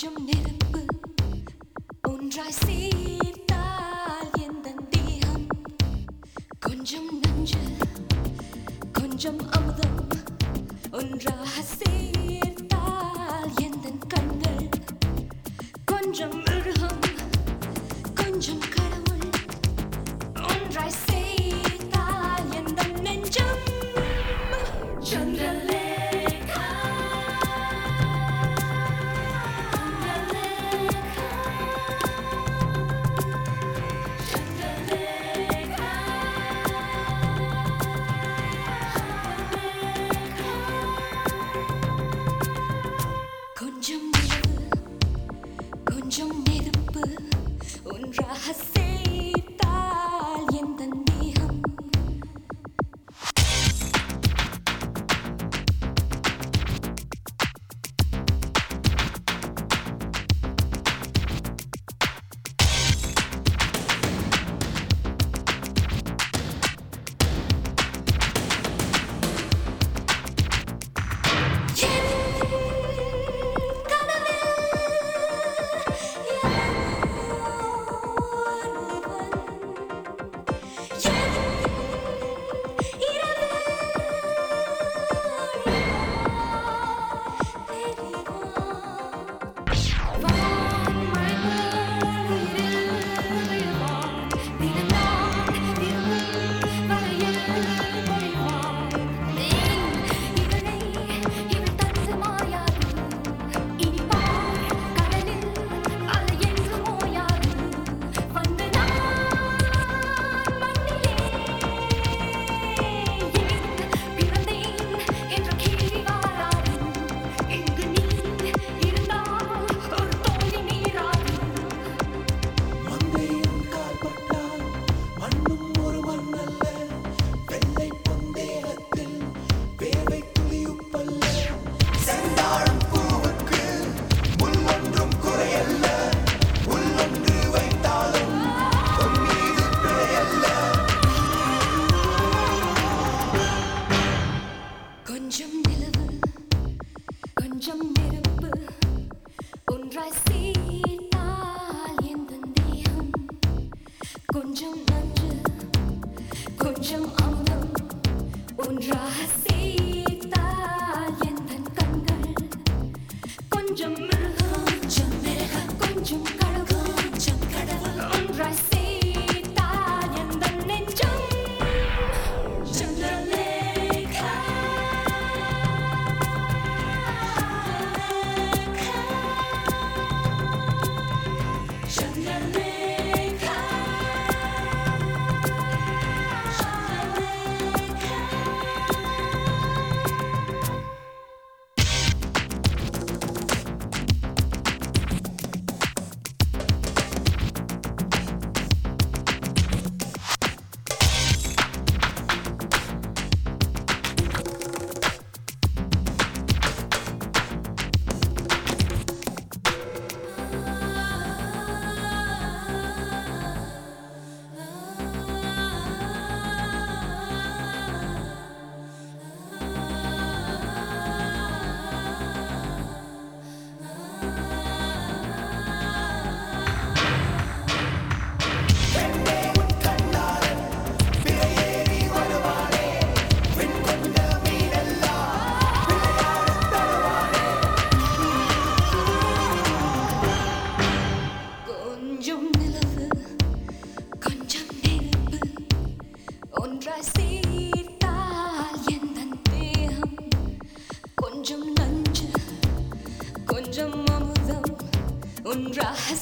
கொஞ்சம் நெருப்பு ஒன்றாய் சேர்த்தால் எந்த தேகம்? கொஞ்சம் நஞ்சு கொஞ்சம் அமுதம் ஒன்றாக 中年 కొంచెం నంజు కొంచెం అమృతం ఉండ్రా கொஞ்சம் நஞ்சு கொஞ்சம் அமுதம் ஒன்றாக